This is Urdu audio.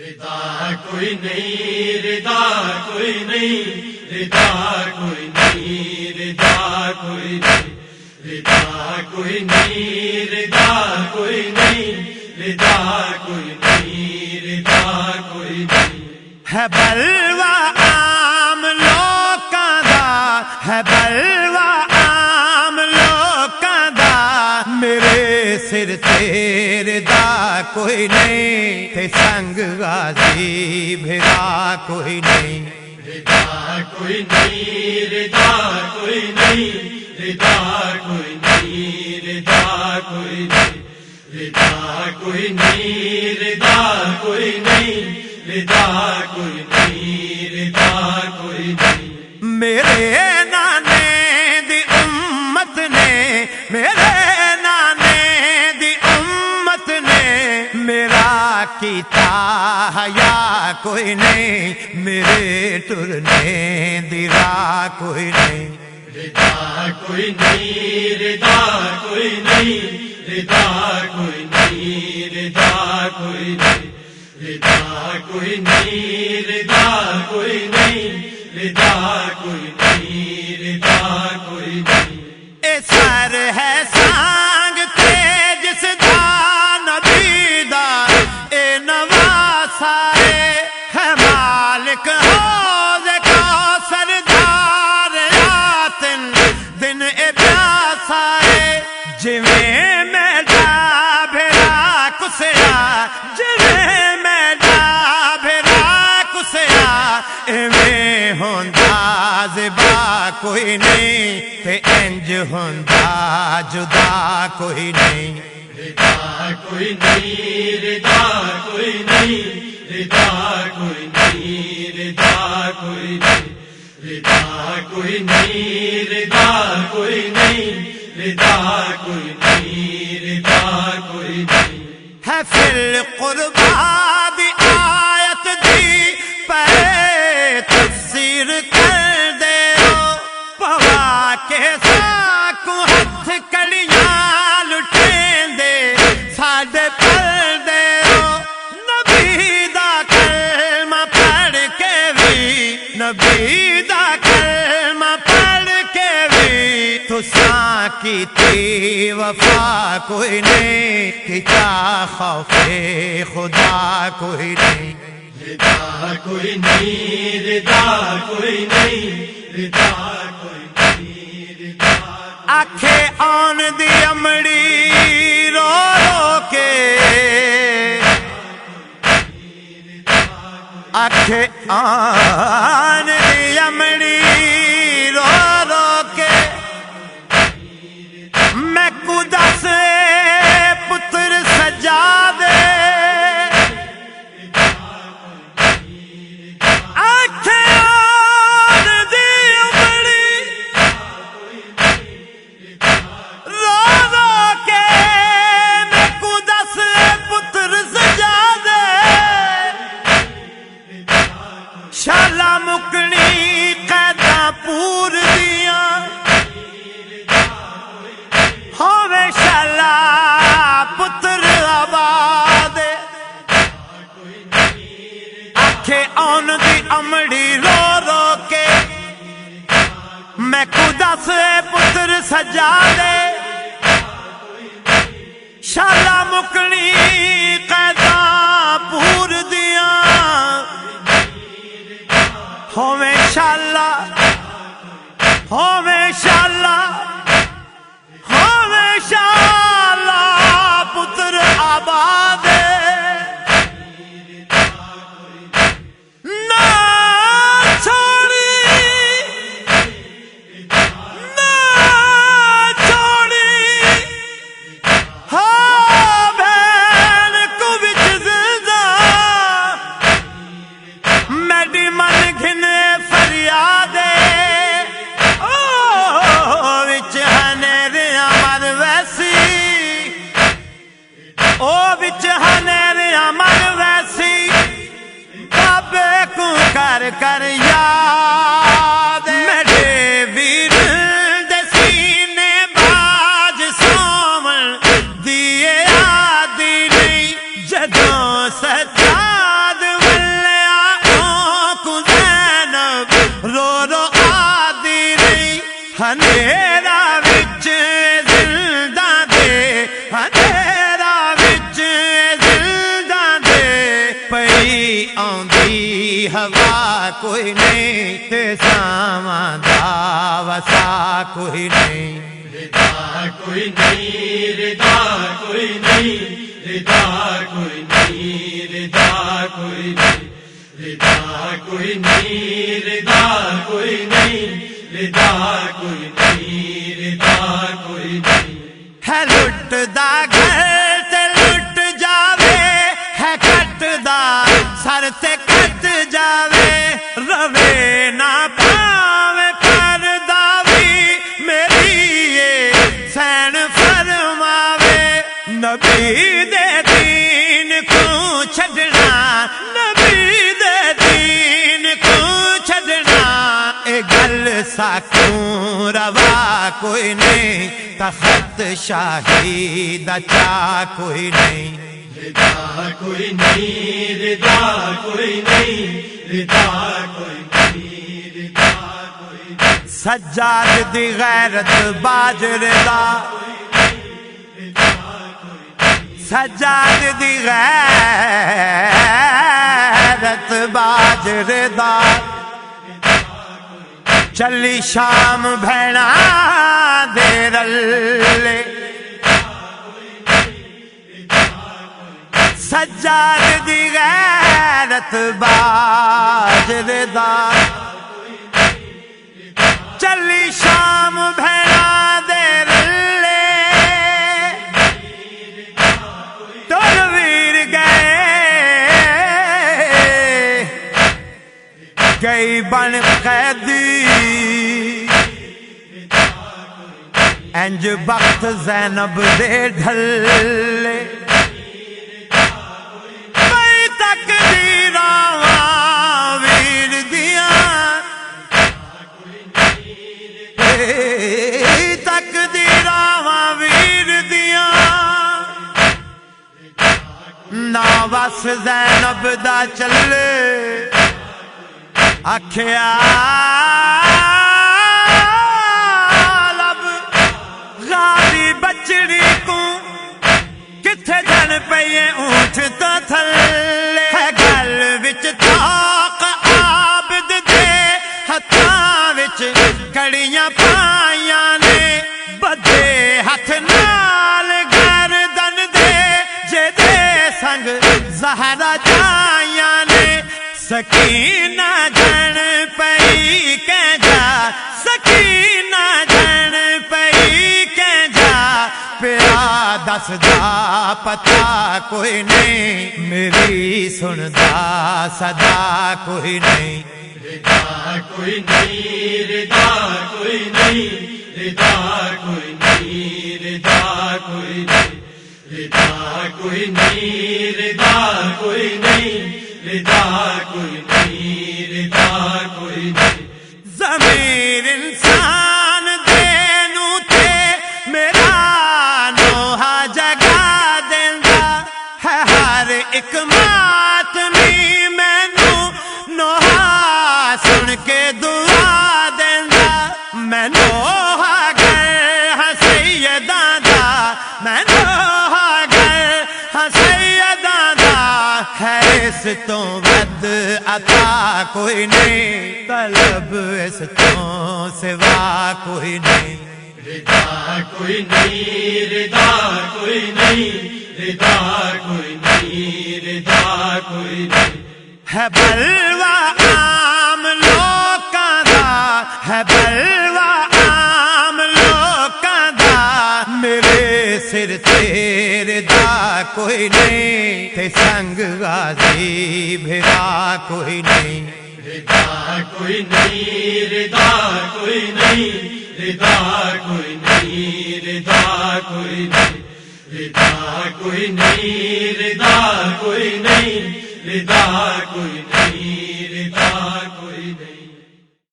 ردا کوئی نہیں ردا کوئی نہیں ردا کوئی نہیں ردا کوئی نہیں ردا کوئی نہیں ردا کوئی نہیں ردا کوئی نہیں ردا کوئی نہیں۔ ہے بلوا عام لوکاں دا، ہے بلوا عام لوکاں دا، میرے سر تیرے دا کوئی نہیں تے سنگ غازی بھرا کوئی نہیں۔ ردا کوئی نہیں ردا کوئی نہیں ردا کوئی نہیں ردا کوئی نہیں۔ ردا کوئی نہیں ردا کوئی نہیں ردا کوئی نہیں ردا کوئی نہیں۔ میرے میرے ٹرنے دی راہ کوئی نہیں ردا کوئی نہیں ردا کوئی نہیں ردا کوئی نہیں ردا کوئی نہیں ردا کوئی نہیں ردا کوئی نہیں ردا کوئی نہیں ردا کوئی نہیں اے سر ہے مالک حوض کا سردار آتن دن اے پیاسا اے جویں میں جا بھرا کسیا جویں میں جا بھرا کسیا ایویں ہوندا زبا کوئی نہیں، تے انج ہوندا جدا کوئی نہیں۔ ردا کوئی نہیں ردا کوئی نہیں۔ ردا کوئی نہیں، ردا کوئی نہیں، ردا کوئی نہیں، ردا کوئی نہیں، ردا کوئی نہیں، ردا کوئی نہیں۔ ہے پھر قربا ساکو ہاتھ کڑیاں لٹیں دے، ساڈے پر کی تی وفا کوئی نہیں کیا خوف خدا کوئی نہیں۔ ردا کوئی نہیں ردا کوئی نہیں ردا کوئی نہیں ردا آکھے آن دی امڑی رو رو کے۔ آکھے آن آندھی ہوا کوئی نہیں تے ساواں دا وسا نہیں۔ ردا کوئی نہیں ردا نہیں ردا کوئی کوئی نہیں۔ ہے لٹ دا گھر کوئی نہیں تخت شاہی دچا کوئی نہیں۔ ردا کوئی نہیں ردا کوئی نہیں ردا کوئی سجاد دی غیرت باج ردا سجاد دی غیرت باج ردا چلی شام بھیڑا دیر سجاد دی غیرت باج دے دار بن قیدی۔ انج بخت زینب دے ڈھل تک تقدیر ویر دیا تقدیر ویر دیا نا بس زینب دا چلے۔ آخیا لب غاری بچڑی کو کتھے جن پیے اونٹ تو تھلے گل وچ تھاک آبد دے ہتھاں وچ کڑیاں پائیاں نے بدے ہتھ نال گردن دے جے دے سنگ زہرا چائیاں نے سکینہ جن پئی کے جا سکینہ جن پئی کے جا پیرا دس جا پتا کوئی نہیں میری سندا صدا کوئی نہیں ردا کوئی نہیں ردا کوئی نہیں ردا کوئی نہیں ردا کوئی نہیں ردا کوئی نہیں ردا کوئی نہیں ردا کوئی نہیں ردا کوئی نہیں۔ ضمیر انسان دینو تے، میرا نوہا جگا دینا ہے ہر ایک ماتمی میں مینو نوہا سن کے دعا دینا میں نوہا گئے ہاں سیدہ دا، میں نوہا تو بد عطا کوئی نہیں طلب اس تو سوا کوئی نہیں۔ ردا کوئی نہیں ردا کوئی نہیں ردا کوئی نہیں ردا کوئی نہیں۔ ہے بلوا عام لوکاں دا ہے بلوا کوئی نہیں، تھے سنگ غازی، بھرا کوئی نہیں۔ ردا کوئی نہیں ردا کوئی نہیں ردا کوئی نہیں ردا کوئی نہیں۔ ردا کوئی نہیں ردا کوئی نہیں ردا کوئی نہیں۔